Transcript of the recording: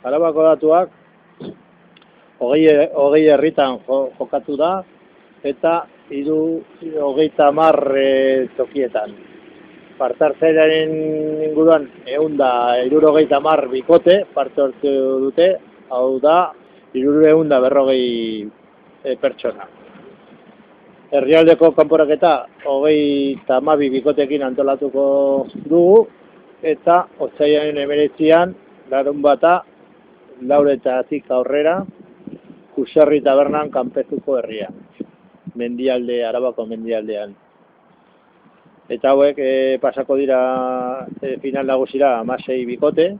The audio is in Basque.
Arabako datuak, hogei, hogei herritan jo, jokatu da, eta hiru hogeita hamar e, tokietan. Partartzailaren inguruan egun da irurogeita hamar bikote parte hartu dute, hau da iruru egun da berrogei e, pertsona. Herrialdeko kanporaketa hogei eta hamabi bikotekin antolatuko dugu, eta otzaiaren emeretzian, larun bata, lauretatik aurrera, Kusarri tabernan kanpezuko herria. Mendialde, Arabako mendialdean. Eta hauek e, pasako dira e, final nagusira amasei bikote,